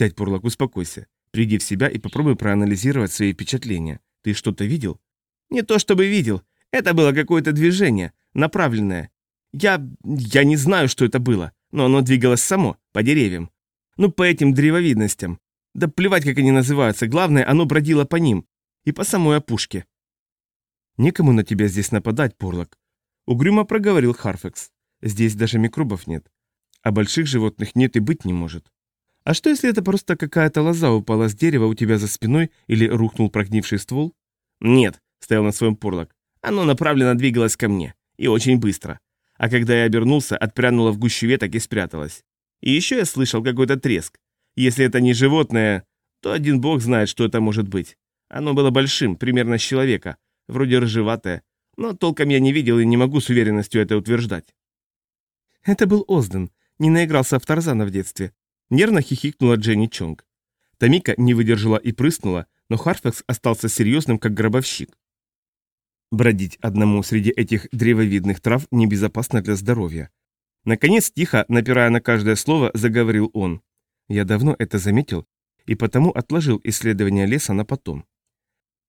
Сядь, Пурлок, успокойся. Приди в себя и попробуй проанализировать свои впечатления. Ты что-то видел? Не то чтобы видел. Это было какое-то движение, направленное. Я... я не знаю, что это было, но оно двигалось само, по деревьям. Ну, по этим древовидностям. Да плевать, как они называются, главное, оно бродило по ним. И по самой опушке. Некому на тебя здесь нападать, Порлок. Угрюмо проговорил Харфекс. Здесь даже микробов нет. А больших животных нет и быть не может. А что, если это просто какая-то лоза упала с дерева у тебя за спиной или рухнул прогнивший ствол? Нет, стоял на своем Порлок. Оно направленно двигалось ко мне. И очень быстро. А когда я обернулся, отпрянуло в гущу веток и спряталось. И еще я слышал какой-то треск. Если это не животное, то один бог знает, что это может быть. Оно было большим, примерно с человека, вроде рыжеватое, но толком я не видел и не могу с уверенностью это утверждать. Это был Озден, не наигрался в Тарзана в детстве. Нервно хихикнула Дженни Чонг. Тамика не выдержала и прыснула, но Харфекс остался серьезным, как гробовщик. Бродить одному среди этих древовидных трав небезопасно для здоровья. Наконец, тихо, напирая на каждое слово, заговорил он. Я давно это заметил и потому отложил исследование леса на потом.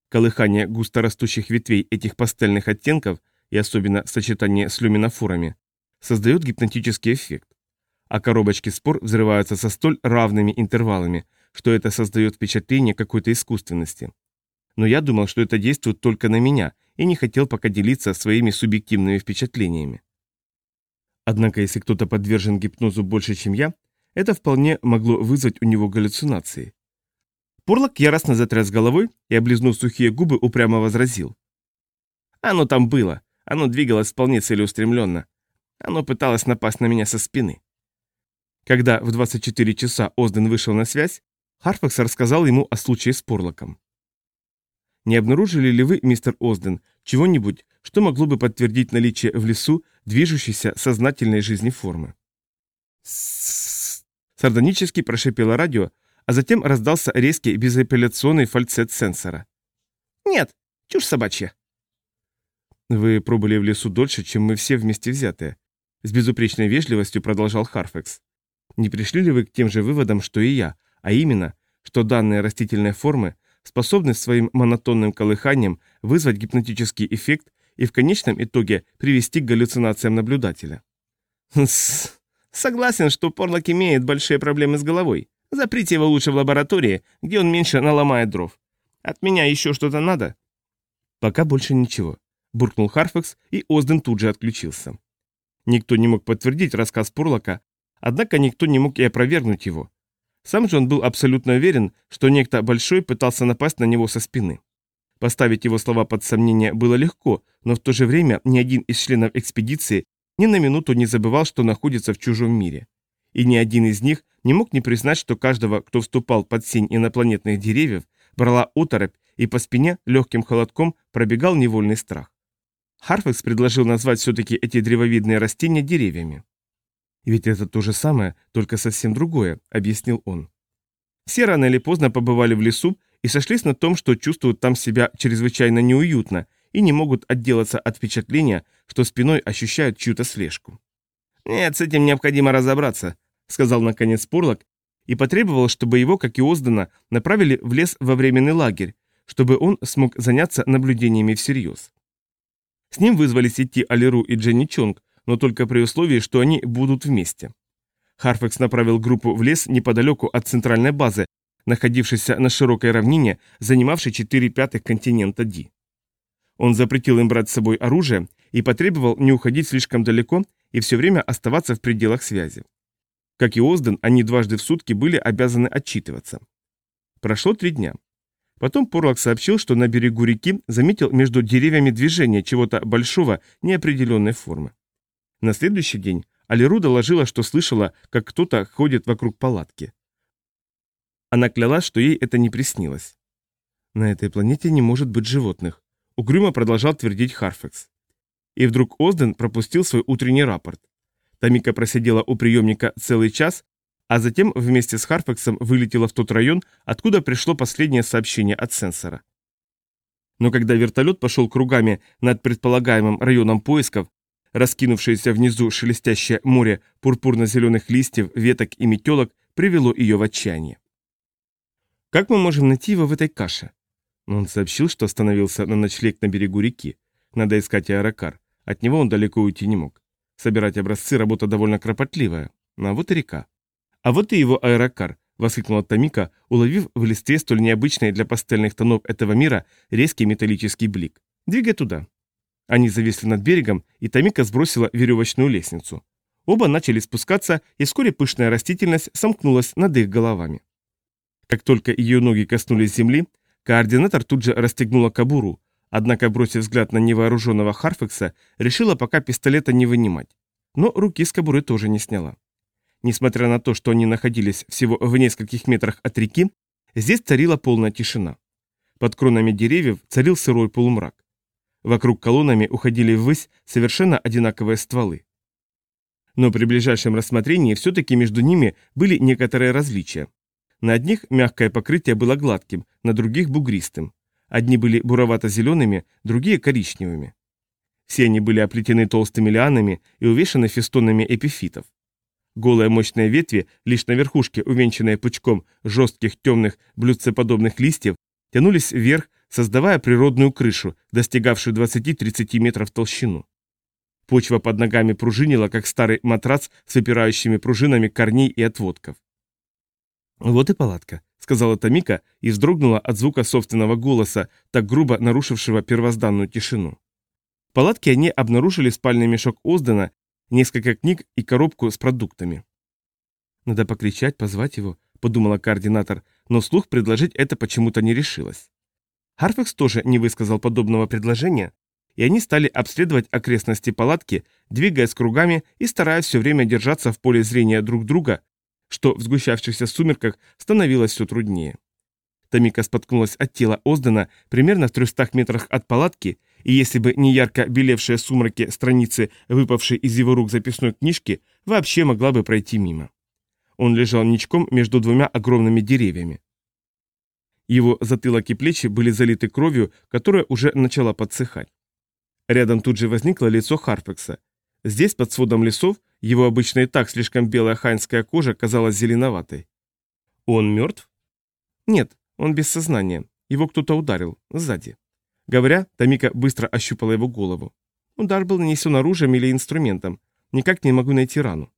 Колыхание густорастущих ветвей этих пастельных оттенков и особенно сочетание с люминофорами создает гипнотический эффект. А коробочки спор взрываются со столь равными интервалами, что это создает впечатление какой-то искусственности. Но я думал, что это действует только на меня, и не хотел пока делиться своими субъективными впечатлениями. Однако, если кто-то подвержен гипнозу больше, чем я, это вполне могло вызвать у него галлюцинации. Порлок яростно затряс головой и, облизнув сухие губы, упрямо возразил. «Оно там было. Оно двигалось вполне целеустремленно. Оно пыталось напасть на меня со спины». Когда в 24 часа Озден вышел на связь, Харфакс рассказал ему о случае с Порлоком. «Не обнаружили ли вы, мистер Озден, чего-нибудь, что могло бы подтвердить наличие в лесу движущейся сознательной жизни формы?» Сардонически прошипело радио, а затем раздался резкий безапелляционный фальцет сенсора. «Нет, чушь собачья». «Вы пробыли в лесу дольше, чем мы все вместе взятые», — с безупречной вежливостью продолжал Харфекс. «Не пришли ли вы к тем же выводам, что и я, а именно, что данные растительные формы способны своим монотонным колыханием вызвать гипнотический эффект и в конечном итоге привести к галлюцинациям наблюдателя?» «Согласен, что Порлок имеет большие проблемы с головой. Заприте его лучше в лаборатории, где он меньше наломает дров. От меня еще что-то надо?» «Пока больше ничего», — буркнул Харфакс, и Озден тут же отключился. Никто не мог подтвердить рассказ Порлока, однако никто не мог и опровергнуть его. Сам же он был абсолютно уверен, что некто большой пытался напасть на него со спины. Поставить его слова под сомнение было легко, но в то же время ни один из членов экспедиции ни на минуту не забывал, что находится в чужом мире. И ни один из них не мог не признать, что каждого, кто вступал под сень инопланетных деревьев, брала оторопь, и по спине легким холодком пробегал невольный страх. Харфекс предложил назвать все-таки эти древовидные растения деревьями. «Ведь это то же самое, только совсем другое», — объяснил он. Все рано или поздно побывали в лесу и сошлись на том, что чувствуют там себя чрезвычайно неуютно и не могут отделаться от впечатления, что спиной ощущают чью-то слежку. «Нет, с этим необходимо разобраться», сказал наконец Порлок, и потребовал, чтобы его, как и Оздана, направили в лес во временный лагерь, чтобы он смог заняться наблюдениями всерьез. С ним вызвались идти Алиру и Дженни Чонг, но только при условии, что они будут вместе. Харфекс направил группу в лес неподалеку от центральной базы, находившейся на широкой равнине, занимавшей 4 пятых континента Ди. Он запретил им брать с собой оружие и потребовал не уходить слишком далеко и все время оставаться в пределах связи. Как и Озден, они дважды в сутки были обязаны отчитываться. Прошло три дня. Потом Порлок сообщил, что на берегу реки заметил между деревьями движение чего-то большого неопределенной формы. На следующий день Алиру доложила, что слышала, как кто-то ходит вокруг палатки. Она клялась, что ей это не приснилось. На этой планете не может быть животных. Угрюмо продолжал твердить Харфекс. И вдруг Озден пропустил свой утренний рапорт. Тамика просидела у приемника целый час, а затем вместе с Харфексом вылетела в тот район, откуда пришло последнее сообщение от сенсора. Но когда вертолет пошел кругами над предполагаемым районом поисков, раскинувшееся внизу шелестящее море пурпурно-зеленых листьев, веток и метелок привело ее в отчаяние. Как мы можем найти его в этой каше? Он сообщил, что остановился на ночлег на берегу реки. Надо искать аэрокар. От него он далеко уйти не мог. Собирать образцы – работа довольно кропотливая. А вот и река. А вот и его аэрокар, воскликнула Тамика, уловив в листве столь необычный для пастельных тонов этого мира резкий металлический блик. Двигай туда. Они зависли над берегом, и Тамика сбросила веревочную лестницу. Оба начали спускаться, и вскоре пышная растительность сомкнулась над их головами. Как только ее ноги коснулись земли, координатор тут же расстегнула кобуру, однако, бросив взгляд на невооруженного Харфекса, решила пока пистолета не вынимать. Но руки с кобуры тоже не сняла. Несмотря на то, что они находились всего в нескольких метрах от реки, здесь царила полная тишина. Под кронами деревьев царил сырой полумрак. Вокруг колоннами уходили ввысь совершенно одинаковые стволы. Но при ближайшем рассмотрении все-таки между ними были некоторые различия. На одних мягкое покрытие было гладким, на других бугристым. Одни были буровато-зелеными, другие коричневыми. Все они были оплетены толстыми лианами и увешаны фестонами эпифитов. Голые мощные ветви, лишь на верхушке, увенчанные пучком жестких темных блюдцеподобных листьев, тянулись вверх, создавая природную крышу, достигавшую 20-30 метров в толщину. Почва под ногами пружинила, как старый матрац с выпирающими пружинами корней и отводков. «Вот и палатка», — сказала Тамика и вздрогнула от звука собственного голоса, так грубо нарушившего первозданную тишину. В палатке они обнаружили спальный мешок Оздена, несколько книг и коробку с продуктами. «Надо покричать, позвать его», — подумала координатор, но слух предложить это почему-то не решилась. Харфекс тоже не высказал подобного предложения, и они стали обследовать окрестности палатки, двигаясь кругами и стараясь все время держаться в поле зрения друг друга, что в сгущавшихся сумерках становилось все труднее. Тамика споткнулась от тела Оздена примерно в 300 метрах от палатки, и если бы не ярко белевшие сумраки страницы, выпавшей из его рук записной книжки, вообще могла бы пройти мимо. Он лежал ничком между двумя огромными деревьями. Его затылок и плечи были залиты кровью, которая уже начала подсыхать. Рядом тут же возникло лицо Харпекса. Здесь, под сводом лесов, его обычно и так слишком белая хайнская кожа казалась зеленоватой. Он мертв? Нет, он без сознания. Его кто-то ударил, сзади. Говоря, Тамика быстро ощупала его голову. Удар был нанесен оружием или инструментом. Никак не могу найти рану.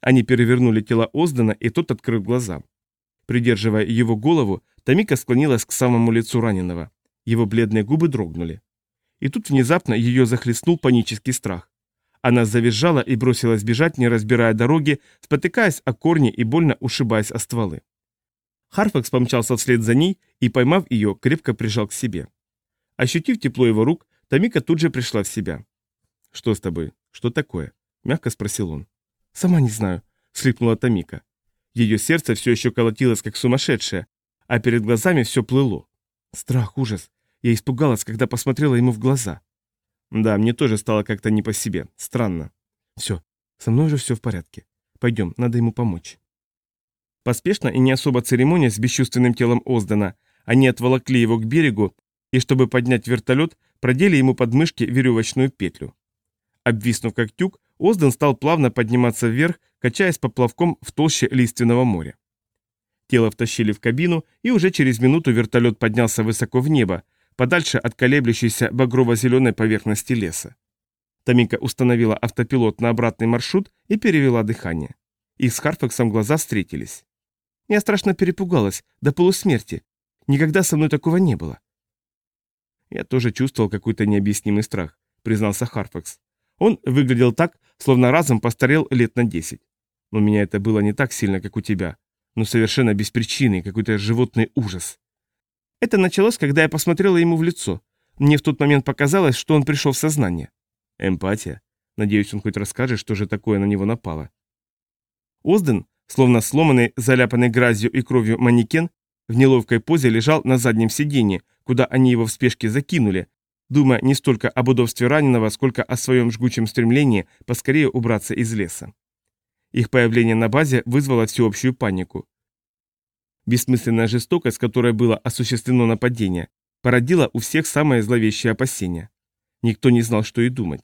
Они перевернули тело Оздена, и тот открыл глаза. Придерживая его голову, Тамика склонилась к самому лицу раненого. Его бледные губы дрогнули. И тут внезапно ее захлестнул панический страх. Она завизжала и бросилась бежать, не разбирая дороги, спотыкаясь о корни и больно ушибаясь о стволы. Харфакс помчался вслед за ней и, поймав ее, крепко прижал к себе. Ощутив тепло его рук, Тамика тут же пришла в себя. «Что с тобой? Что такое?» – мягко спросил он. «Сама не знаю», – слипнула Тамика. Ее сердце все еще колотилось, как сумасшедшее, а перед глазами все плыло. Страх, ужас. Я испугалась, когда посмотрела ему в глаза. Да, мне тоже стало как-то не по себе. Странно. Все, со мной уже все в порядке. Пойдем, надо ему помочь. Поспешно и не особо церемония с бесчувственным телом Оздена, они отволокли его к берегу и, чтобы поднять вертолет, продели ему под мышки веревочную петлю. Обвиснув как тюк, Озден стал плавно подниматься вверх, качаясь поплавком в толще лиственного моря. Тело втащили в кабину, и уже через минуту вертолет поднялся высоко в небо, подальше от колеблющейся багрово-зеленой поверхности леса. Тамика установила автопилот на обратный маршрут и перевела дыхание. Их с Харфаксом глаза встретились. Я страшно перепугалась, до полусмерти. Никогда со мной такого не было. Я тоже чувствовал какой-то необъяснимый страх, признался Харфакс. Он выглядел так, словно разом постарел лет на десять. Но у меня это было не так сильно, как у тебя но совершенно без причины, какой-то животный ужас. Это началось, когда я посмотрела ему в лицо. Мне в тот момент показалось, что он пришел в сознание. Эмпатия. Надеюсь, он хоть расскажет, что же такое на него напало. Озден, словно сломанный, заляпанный грязью и кровью манекен, в неловкой позе лежал на заднем сиденье, куда они его в спешке закинули, думая не столько об удобстве раненого, сколько о своем жгучем стремлении поскорее убраться из леса. Их появление на базе вызвало всеобщую панику. Бессмысленная жестокость, которой было осуществлено нападение, породила у всех самые зловещие опасения. Никто не знал, что и думать.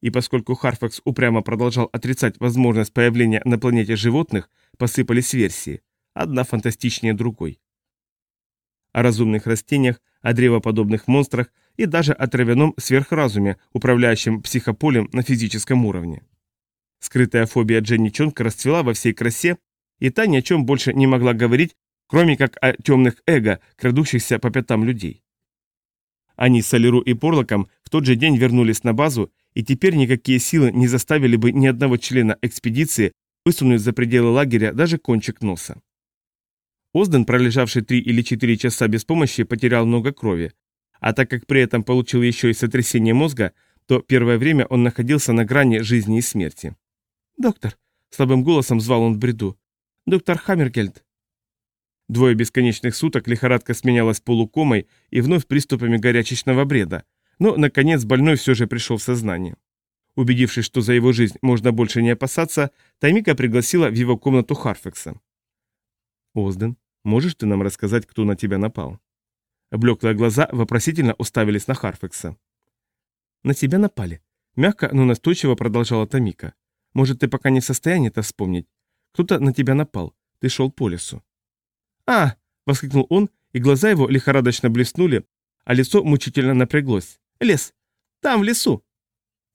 И поскольку Харфакс упрямо продолжал отрицать возможность появления на планете животных, посыпались версии, одна фантастичнее другой. о разумных растениях, о древоподобных монстрах и даже о травяном сверхразуме, управляющем психополем на физическом уровне. Скрытая фобия Дженни Чонг расцвела во всей красе, и та ни о чем больше не могла говорить, кроме как о темных эго, крадущихся по пятам людей. Они с Алиру и Порлоком в тот же день вернулись на базу, и теперь никакие силы не заставили бы ни одного члена экспедиции высунуть за пределы лагеря даже кончик носа. Озден, пролежавший три или четыре часа без помощи, потерял много крови, а так как при этом получил еще и сотрясение мозга, то первое время он находился на грани жизни и смерти. «Доктор», — слабым голосом звал он в бреду, — «доктор Хаммергельд». Двое бесконечных суток лихорадка сменялась полукомой и вновь приступами горячечного бреда, но, наконец, больной все же пришел в сознание. Убедившись, что за его жизнь можно больше не опасаться, Таймика пригласила в его комнату Харфекса. «Озден, можешь ты нам рассказать, кто на тебя напал?» Блеклые глаза вопросительно уставились на Харфекса. «На тебя напали», — мягко, но настойчиво продолжала Тамика. «Может, ты пока не в состоянии это вспомнить? Кто-то на тебя напал. Ты шел по лесу». «А!» — воскликнул он, и глаза его лихорадочно блеснули, а лицо мучительно напряглось. «Лес! Там, в лесу!»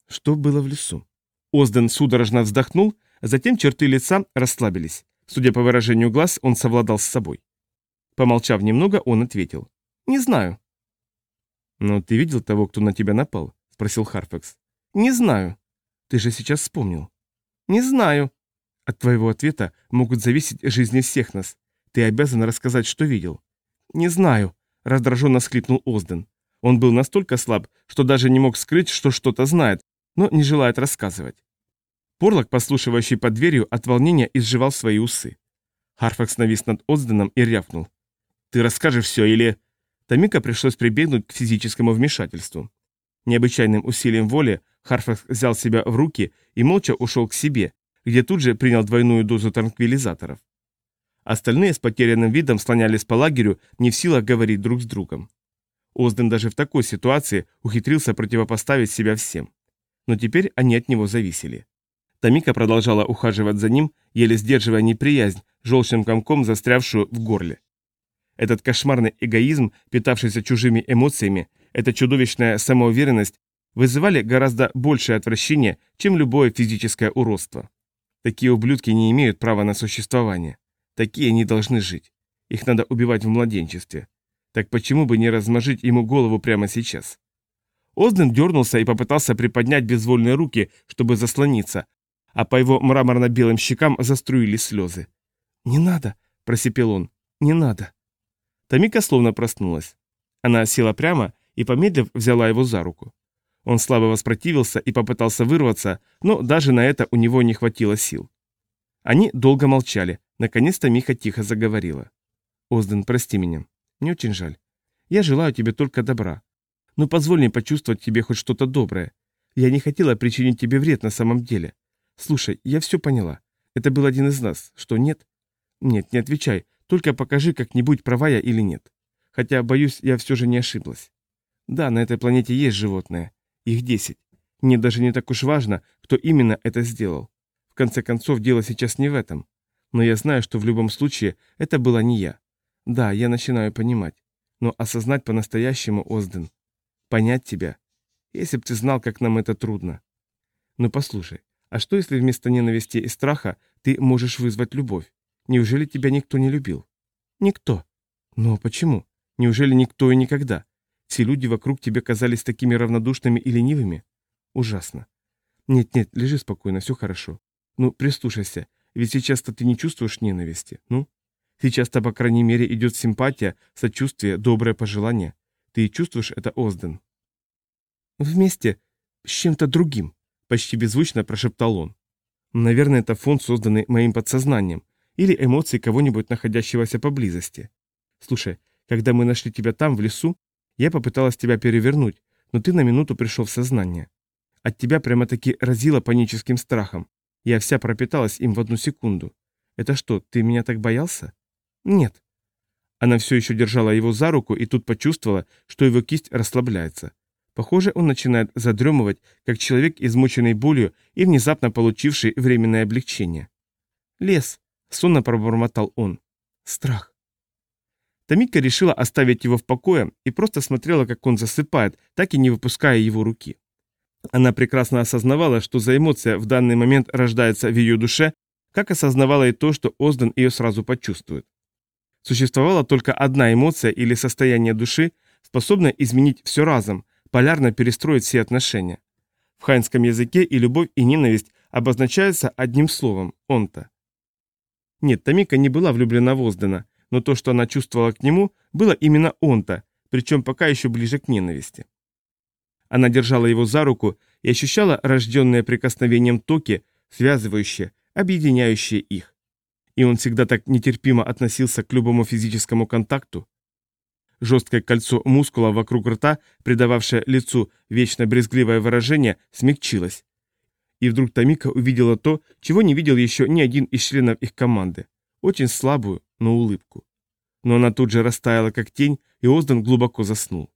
Что было в лесу? Озден судорожно вздохнул, а затем черты лица расслабились. Судя по выражению глаз, он совладал с собой. Помолчав немного, он ответил. «Не знаю». «Но ты видел того, кто на тебя напал?» — спросил Харфекс. «Не знаю». «Ты же сейчас вспомнил». «Не знаю». От твоего ответа могут зависеть жизни всех нас. Ты обязан рассказать, что видел. «Не знаю», — раздраженно склипнул Озден. Он был настолько слаб, что даже не мог скрыть, что что-то знает, но не желает рассказывать. Порлок, послушивающий под дверью, от волнения изживал свои усы. Харфакс навис над Озденом и рявкнул. «Ты расскажешь все или...» Томика пришлось прибегнуть к физическому вмешательству. Необычайным усилием воли Харфакс взял себя в руки и молча ушел к себе, где тут же принял двойную дозу транквилизаторов. Остальные с потерянным видом слонялись по лагерю, не в силах говорить друг с другом. Озден даже в такой ситуации ухитрился противопоставить себя всем но теперь они от него зависели. Тамика продолжала ухаживать за ним, еле сдерживая неприязнь, желчным комком застрявшую в горле. Этот кошмарный эгоизм, питавшийся чужими эмоциями, эта чудовищная самоуверенность вызывали гораздо большее отвращение, чем любое физическое уродство. Такие ублюдки не имеют права на существование. Такие не должны жить. Их надо убивать в младенчестве. Так почему бы не размажить ему голову прямо сейчас? Озден дернулся и попытался приподнять безвольные руки, чтобы заслониться, а по его мраморно-белым щекам заструились слезы. «Не надо!» – просипел он. «Не надо!» Тамика словно проснулась. Она села прямо и, помедлив, взяла его за руку. Он слабо воспротивился и попытался вырваться, но даже на это у него не хватило сил. Они долго молчали. Наконец-то Миха тихо заговорила. «Озден, прости меня. Мне очень жаль. Я желаю тебе только добра. Но позволь мне почувствовать тебе хоть что-то доброе. Я не хотела причинить тебе вред на самом деле. Слушай, я все поняла. Это был один из нас. Что, нет? Нет, не отвечай. Только покажи как-нибудь, права я или нет. Хотя, боюсь, я все же не ошиблась. Да, на этой планете есть животные. Их десять. Мне даже не так уж важно, кто именно это сделал. В конце концов, дело сейчас не в этом. Но я знаю, что в любом случае это была не я. Да, я начинаю понимать. Но осознать по-настоящему, Озден, понять тебя. Если б ты знал, как нам это трудно. Но послушай, а что если вместо ненависти и страха ты можешь вызвать любовь? Неужели тебя никто не любил? Никто. Но почему? Неужели никто и никогда? Все люди вокруг тебе казались такими равнодушными и ленивыми? Ужасно. Нет-нет, лежи спокойно, все хорошо. Ну, прислушайся, ведь сейчас-то ты не чувствуешь ненависти, ну? Сейчас-то, по крайней мере, идет симпатия, сочувствие, доброе пожелание. Ты чувствуешь это, Озден?» «Вместе с чем-то другим», — почти беззвучно прошептал он. «Наверное, это фон, созданный моим подсознанием, или эмоции кого-нибудь, находящегося поблизости. Слушай, когда мы нашли тебя там, в лесу, я попыталась тебя перевернуть, но ты на минуту пришел в сознание. От тебя прямо-таки разило паническим страхом. Я вся пропиталась им в одну секунду. Это что, ты меня так боялся? Нет. Она все еще держала его за руку и тут почувствовала, что его кисть расслабляется. Похоже, он начинает задремывать, как человек, измученный болью и внезапно получивший временное облегчение. «Лес», — сонно пробормотал он. «Страх». Тамика решила оставить его в покое и просто смотрела, как он засыпает, так и не выпуская его руки. Она прекрасно осознавала, что за эмоция в данный момент рождается в ее душе, как осознавала и то, что Озден ее сразу почувствует. Существовала только одна эмоция или состояние души, способная изменить все разом, полярно перестроить все отношения. В хайнском языке и любовь, и ненависть обозначаются одним словом – «онта». Нет, Тамика не была влюблена в Оздена, но то, что она чувствовала к нему, было именно онта, причем пока еще ближе к ненависти. Она держала его за руку и ощущала рожденные прикосновением токи, связывающие, объединяющие их. И он всегда так нетерпимо относился к любому физическому контакту. Жесткое кольцо мускула вокруг рта, придававшее лицу вечно брезгливое выражение, смягчилось. И вдруг Тамика увидела то, чего не видел еще ни один из членов их команды. Очень слабую, но улыбку. Но она тут же растаяла, как тень, и Озден глубоко заснул.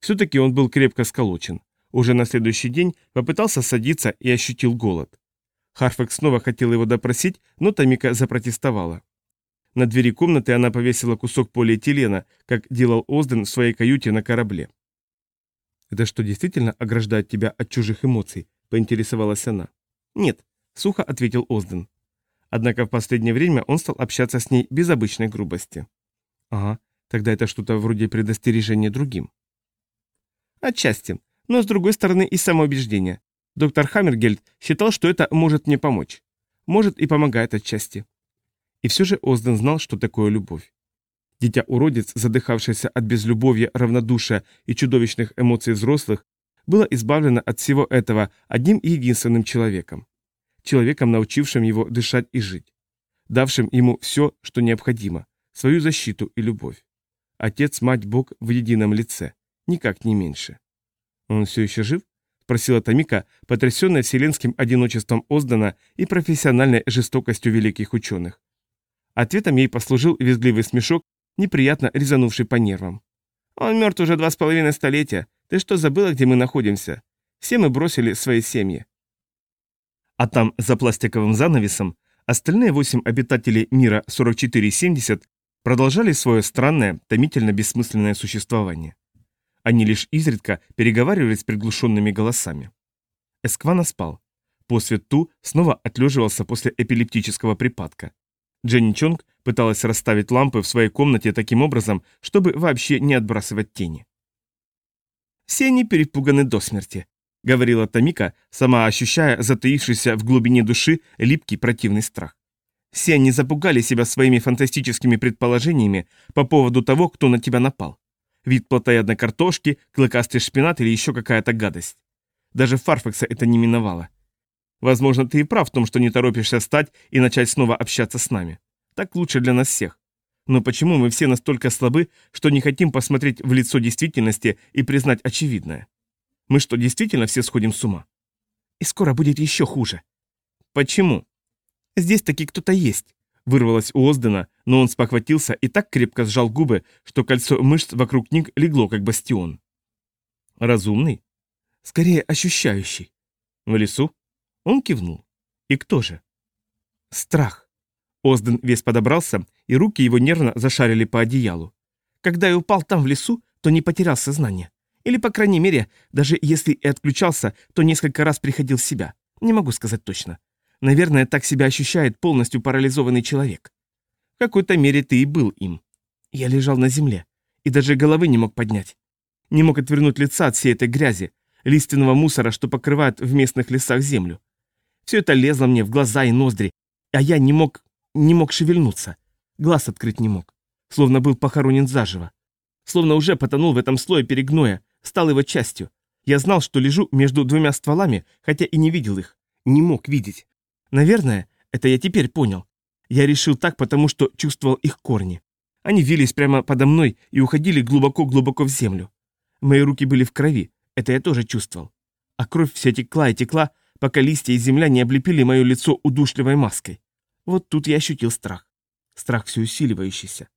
Все-таки он был крепко сколочен. Уже на следующий день попытался садиться и ощутил голод. Харфек снова хотел его допросить, но Тамика запротестовала. На двери комнаты она повесила кусок полиэтилена, как делал Озден в своей каюте на корабле. «Это что, действительно ограждает тебя от чужих эмоций?» – поинтересовалась она. «Нет», – сухо ответил Озден. Однако в последнее время он стал общаться с ней без обычной грубости. «Ага, тогда это что-то вроде предостережения другим». Отчасти. Но с другой стороны и самоубеждение. Доктор Хаммергельд считал, что это может мне помочь. Может и помогает отчасти. И все же Озден знал, что такое любовь. Дитя-уродец, задыхавшийся от безлюбовья, равнодушия и чудовищных эмоций взрослых, было избавлено от всего этого одним и единственным человеком. Человеком, научившим его дышать и жить. Давшим ему все, что необходимо, свою защиту и любовь. Отец, мать, Бог в едином лице никак не меньше. «Он все еще жив?» – спросила Томика, потрясенная вселенским одиночеством Оздана и профессиональной жестокостью великих ученых. Ответом ей послужил визгливый смешок, неприятно резанувший по нервам. «Он мертв уже два с половиной столетия. Ты что, забыла, где мы находимся? Все мы бросили свои семьи». А там, за пластиковым занавесом, остальные восемь обитателей мира 4470 продолжали свое странное, томительно бессмысленное существование. Они лишь изредка переговаривались приглушенными голосами. Эсквана спал. Посвет Ту снова отлеживался после эпилептического припадка. Дженни Чонг пыталась расставить лампы в своей комнате таким образом, чтобы вообще не отбрасывать тени. «Все они перепуганы до смерти», — говорила Тамика, сама ощущая затаившийся в глубине души липкий противный страх. «Все они запугали себя своими фантастическими предположениями по поводу того, кто на тебя напал. Вид плотоядной картошки, клыкастый шпинат или еще какая-то гадость. Даже Фарфекса это не миновало. Возможно, ты и прав в том, что не торопишься встать и начать снова общаться с нами. Так лучше для нас всех. Но почему мы все настолько слабы, что не хотим посмотреть в лицо действительности и признать очевидное? Мы что, действительно все сходим с ума? И скоро будет еще хуже. Почему? Здесь таки кто-то есть. Вырвалось у Оздена, но он спохватился и так крепко сжал губы, что кольцо мышц вокруг них легло, как бастион. Разумный? Скорее ощущающий. В лесу? Он кивнул. И кто же? Страх. Озден весь подобрался, и руки его нервно зашарили по одеялу. Когда я упал там в лесу, то не потерял сознание. Или, по крайней мере, даже если и отключался, то несколько раз приходил в себя. Не могу сказать точно. Наверное, так себя ощущает полностью парализованный человек. В какой-то мере ты и был им. Я лежал на земле и даже головы не мог поднять. Не мог отвернуть лица от всей этой грязи, лиственного мусора, что покрывает в местных лесах землю. Все это лезло мне в глаза и ноздри, а я не мог, не мог шевельнуться. Глаз открыть не мог. Словно был похоронен заживо. Словно уже потонул в этом слое перегноя, стал его частью. Я знал, что лежу между двумя стволами, хотя и не видел их. Не мог видеть. Наверное, это я теперь понял. Я решил так, потому что чувствовал их корни. Они вились прямо подо мной и уходили глубоко-глубоко в землю. Мои руки были в крови, это я тоже чувствовал. А кровь все текла и текла, пока листья и земля не облепили мое лицо удушливой маской. Вот тут я ощутил страх. Страх все усиливающийся.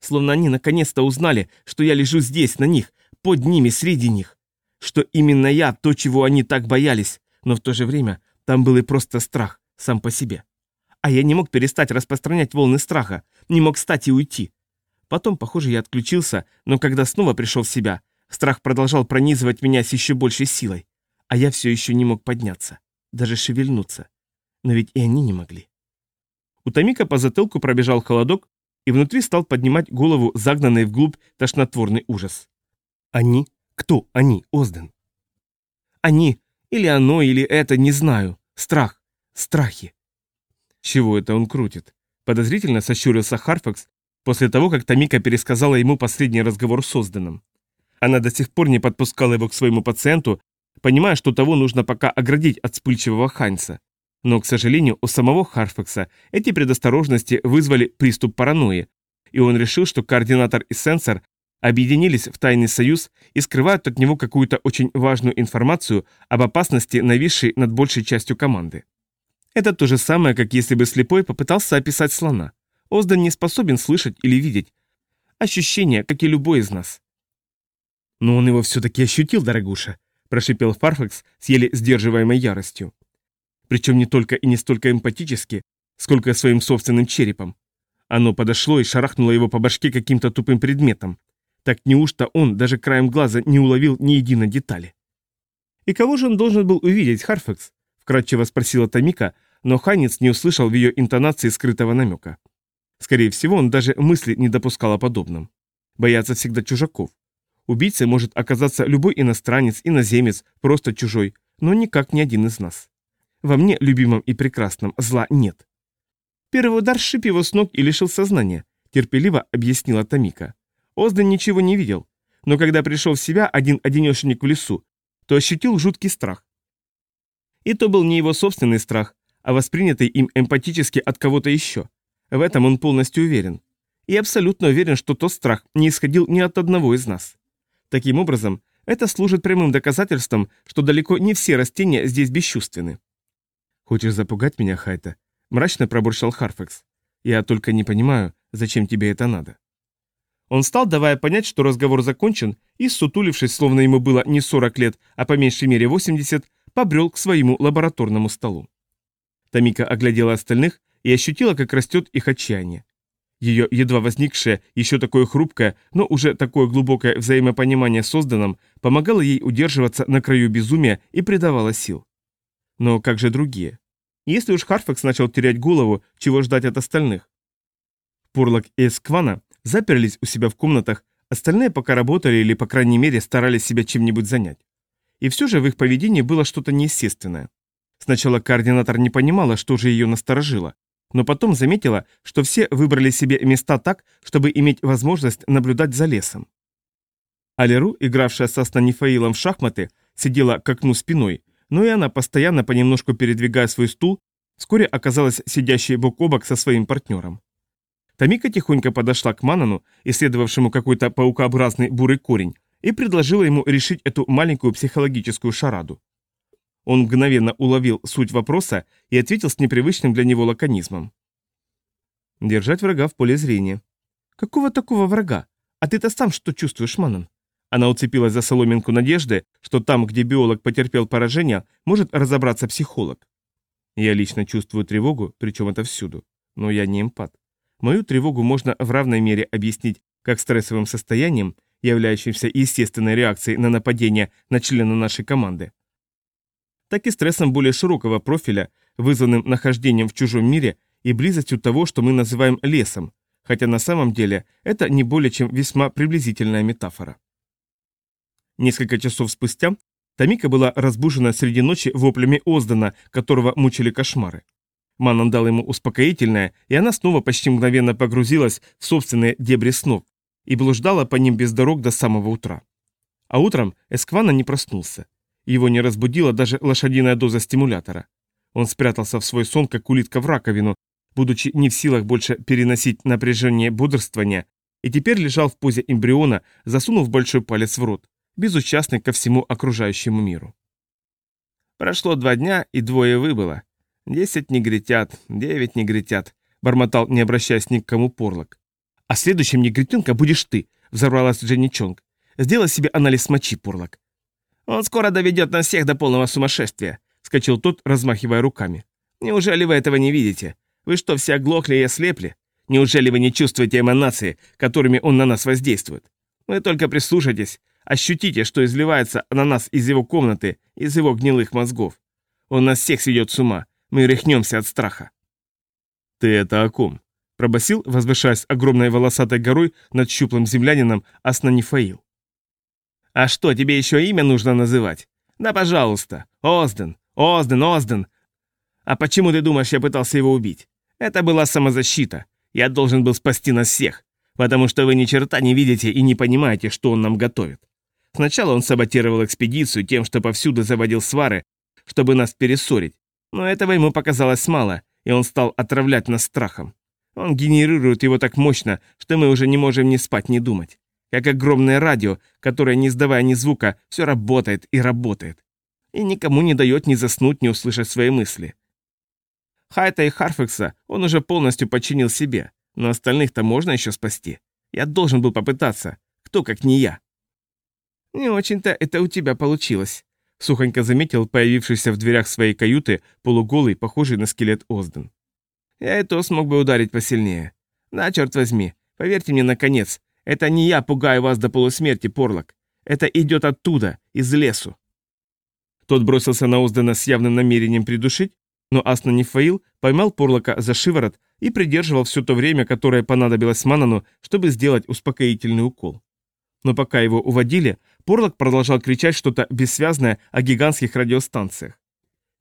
Словно они наконец-то узнали, что я лежу здесь, на них, под ними, среди них. Что именно я, то, чего они так боялись, но в то же время там был и просто страх, сам по себе. А я не мог перестать распространять волны страха, не мог встать и уйти. Потом, похоже, я отключился, но когда снова пришел в себя, страх продолжал пронизывать меня с еще большей силой, а я все еще не мог подняться, даже шевельнуться. Но ведь и они не могли. У Томика по затылку пробежал холодок, и внутри стал поднимать голову загнанный вглубь тошнотворный ужас. Они? Кто они, Озден? Они, или оно, или это, не знаю. Страх. Страхи. Чего это он крутит? Подозрительно сощурился Харфакс после того, как Тамика пересказала ему последний разговор с Озданом. Она до сих пор не подпускала его к своему пациенту, понимая, что того нужно пока оградить от вспыльчивого Хайнса. Но, к сожалению, у самого Харфакса эти предосторожности вызвали приступ паранойи, и он решил, что координатор и сенсор объединились в тайный союз и скрывают от него какую-то очень важную информацию об опасности, нависшей над большей частью команды. Это то же самое, как если бы слепой попытался описать слона. Оздан не способен слышать или видеть. Ощущение, как и любой из нас. Но он его все-таки ощутил, дорогуша, прошипел Фарфакс с еле сдерживаемой яростью. Причем не только и не столько эмпатически, сколько своим собственным черепом. Оно подошло и шарахнуло его по башке каким-то тупым предметом. Так неужто он даже краем глаза не уловил ни единой детали? «И кого же он должен был увидеть, Харфакс?» – вкратчиво спросила Тамика, но Ханец не услышал в ее интонации скрытого намека. Скорее всего, он даже мысли не допускал о подобном. Боятся всегда чужаков. Убийцей может оказаться любой иностранец, иноземец, просто чужой, но никак не один из нас. Во мне, любимом и прекрасном, зла нет. Первый удар сшиб его с ног и лишил сознания, терпеливо объяснила Тамика. Озден ничего не видел, но когда пришел в себя один-одинешенек в лесу, то ощутил жуткий страх. И то был не его собственный страх, а воспринятый им эмпатически от кого-то еще. В этом он полностью уверен. И абсолютно уверен, что тот страх не исходил ни от одного из нас. Таким образом, это служит прямым доказательством, что далеко не все растения здесь бесчувственны. «Хочешь запугать меня, Хайта?» – мрачно пробурчал Харфекс. «Я только не понимаю, зачем тебе это надо». Он встал, давая понять, что разговор закончен, и, сутулившись, словно ему было не 40 лет, а по меньшей мере 80, побрел к своему лабораторному столу. Тамика оглядела остальных и ощутила, как растет их отчаяние. Ее едва возникшее, еще такое хрупкое, но уже такое глубокое взаимопонимание созданным помогало ей удерживаться на краю безумия и придавало сил. Но как же другие? Если уж Харфакс начал терять голову, чего ждать от остальных? Пурлок и Эсквана заперлись у себя в комнатах, остальные пока работали или, по крайней мере, старались себя чем-нибудь занять. И все же в их поведении было что-то неестественное. Сначала координатор не понимала, что же ее насторожило, но потом заметила, что все выбрали себе места так, чтобы иметь возможность наблюдать за лесом. Алеру, игравшая со Станифаилом в шахматы, сидела к окну спиной, но и она, постоянно понемножку передвигая свой стул, вскоре оказалась сидящей бок о бок со своим партнером. Тамика тихонько подошла к Манану, исследовавшему какой-то паукообразный бурый корень, и предложила ему решить эту маленькую психологическую шараду. Он мгновенно уловил суть вопроса и ответил с непривычным для него лаконизмом. «Держать врага в поле зрения». «Какого такого врага? А ты-то сам что чувствуешь, Манан?» Она уцепилась за соломинку надежды, что там, где биолог потерпел поражение, может разобраться психолог. Я лично чувствую тревогу, причем это всюду. Но я не эмпат. Мою тревогу можно в равной мере объяснить как стрессовым состоянием, являющимся естественной реакцией на нападение на члена нашей команды, так и стрессом более широкого профиля, вызванным нахождением в чужом мире и близостью того, что мы называем лесом, хотя на самом деле это не более чем весьма приблизительная метафора. Несколько часов спустя Тамика была разбужена среди ночи воплями Оздана, которого мучили кошмары. Маннон дал ему успокоительное, и она снова почти мгновенно погрузилась в собственные дебри снов и блуждала по ним без дорог до самого утра. А утром Эсквана не проснулся. Его не разбудила даже лошадиная доза стимулятора. Он спрятался в свой сон, как улитка в раковину, будучи не в силах больше переносить напряжение бодрствования, и теперь лежал в позе эмбриона, засунув большой палец в рот, безучастный ко всему окружающему миру. Прошло два дня, и двое выбыло. «Десять негритят, девять негритят», — бормотал, не обращаясь ни к кому Порлок. «А следующим негритенка будешь ты», — взорвалась Дженни Чонг. «Сделай себе анализ мочи, Порлок». «Он скоро доведет нас всех до полного сумасшествия», — скачал тот, размахивая руками. «Неужели вы этого не видите? Вы что, все оглохли и ослепли? Неужели вы не чувствуете эманации, которыми он на нас воздействует? Вы только прислушайтесь, ощутите, что изливается на нас из его комнаты, из его гнилых мозгов. Он нас всех сведет с ума. Мы рехнемся от страха. Ты это о ком? Пробасил, возвышаясь огромной волосатой горой над щуплым землянином Аснанифаил. А что, тебе еще имя нужно называть? Да, пожалуйста. Озден, Озден, Озден. А почему ты думаешь, я пытался его убить? Это была самозащита. Я должен был спасти нас всех, потому что вы ни черта не видите и не понимаете, что он нам готовит. Сначала он саботировал экспедицию тем, что повсюду заводил свары, чтобы нас перессорить. Но этого ему показалось мало, и он стал отравлять нас страхом. Он генерирует его так мощно, что мы уже не можем ни спать, ни думать. Как огромное радио, которое, не сдавая ни звука, все работает и работает. И никому не дает ни заснуть, ни услышать свои мысли. Хайта и Харфекса он уже полностью подчинил себе, но остальных-то можно еще спасти. Я должен был попытаться. Кто, как не я? Не очень-то это у тебя получилось, сухонько заметил появившийся в дверях своей каюты полуголый, похожий на скелет Озден. Я и то смог бы ударить посильнее. Да, черт возьми, поверьте мне, наконец, это не я пугаю вас до полусмерти, Порлок. Это идет оттуда, из лесу. Тот бросился на Оздена с явным намерением придушить, но Асна Нефаил поймал Порлока за шиворот и придерживал все то время, которое понадобилось Манану, чтобы сделать успокоительный укол. Но пока его уводили, Порлок продолжал кричать что-то бессвязное о гигантских радиостанциях.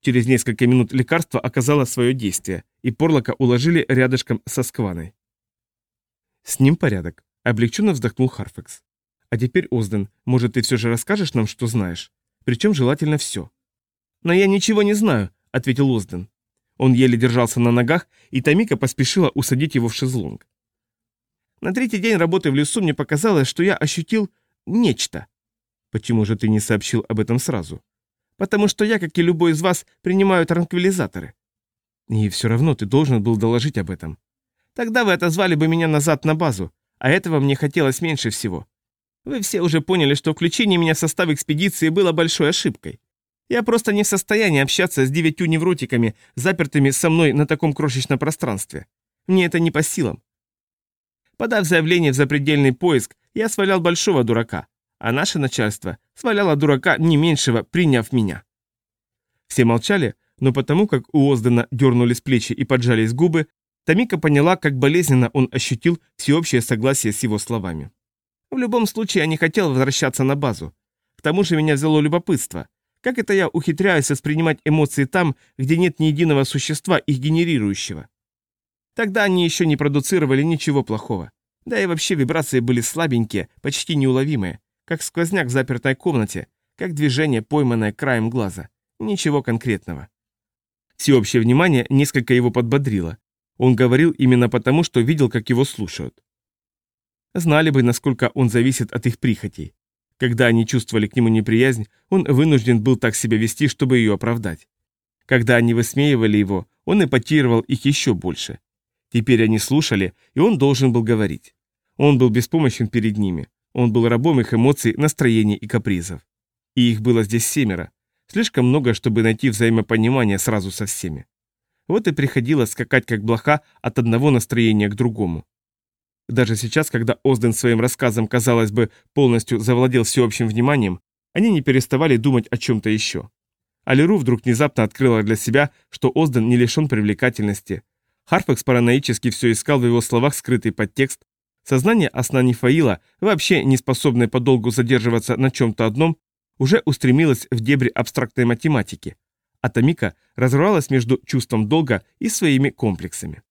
Через несколько минут лекарство оказало свое действие, и Порлока уложили рядышком со скваной. «С ним порядок», — облегченно вздохнул Харфекс. «А теперь, Озден, может, ты все же расскажешь нам, что знаешь? Причем желательно все». «Но я ничего не знаю», — ответил Озден. Он еле держался на ногах, и Тамика поспешила усадить его в шезлонг. На третий день работы в лесу мне показалось, что я ощутил нечто. Почему же ты не сообщил об этом сразу? Потому что я, как и любой из вас, принимаю транквилизаторы. И все равно ты должен был доложить об этом. Тогда вы отозвали бы меня назад на базу, а этого мне хотелось меньше всего. Вы все уже поняли, что включение меня в состав экспедиции было большой ошибкой. Я просто не в состоянии общаться с девятью невротиками, запертыми со мной на таком крошечном пространстве. Мне это не по силам. Подав заявление в запредельный поиск, я свалял большого дурака, а наше начальство сваляло дурака не меньшего, приняв меня. Все молчали, но потому как у Оздена дернулись плечи и поджались губы, Тамика поняла, как болезненно он ощутил всеобщее согласие с его словами. В любом случае, я не хотел возвращаться на базу. К тому же меня взяло любопытство. Как это я ухитряюсь воспринимать эмоции там, где нет ни единого существа, их генерирующего? Тогда они еще не продуцировали ничего плохого. Да и вообще вибрации были слабенькие, почти неуловимые, как сквозняк в запертой комнате, как движение, пойманное краем глаза. Ничего конкретного. Всеобщее внимание несколько его подбодрило. Он говорил именно потому, что видел, как его слушают. Знали бы, насколько он зависит от их прихотей. Когда они чувствовали к нему неприязнь, он вынужден был так себя вести, чтобы ее оправдать. Когда они высмеивали его, он эпатировал их еще больше. Теперь они слушали, и он должен был говорить. Он был беспомощен перед ними. Он был рабом их эмоций, настроений и капризов. И их было здесь семеро. Слишком много, чтобы найти взаимопонимание сразу со всеми. Вот и приходилось скакать как блоха от одного настроения к другому. Даже сейчас, когда Озден своим рассказом, казалось бы, полностью завладел всеобщим вниманием, они не переставали думать о чем-то еще. Алиру вдруг внезапно открыла для себя, что Озден не лишен привлекательности. Харфакс параноически все искал в его словах скрытый подтекст. Сознание Аснанифаила, вообще не способное подолгу задерживаться на чем-то одном, уже устремилось в дебри абстрактной математики. А Тамика разрывалась между чувством долга и своими комплексами.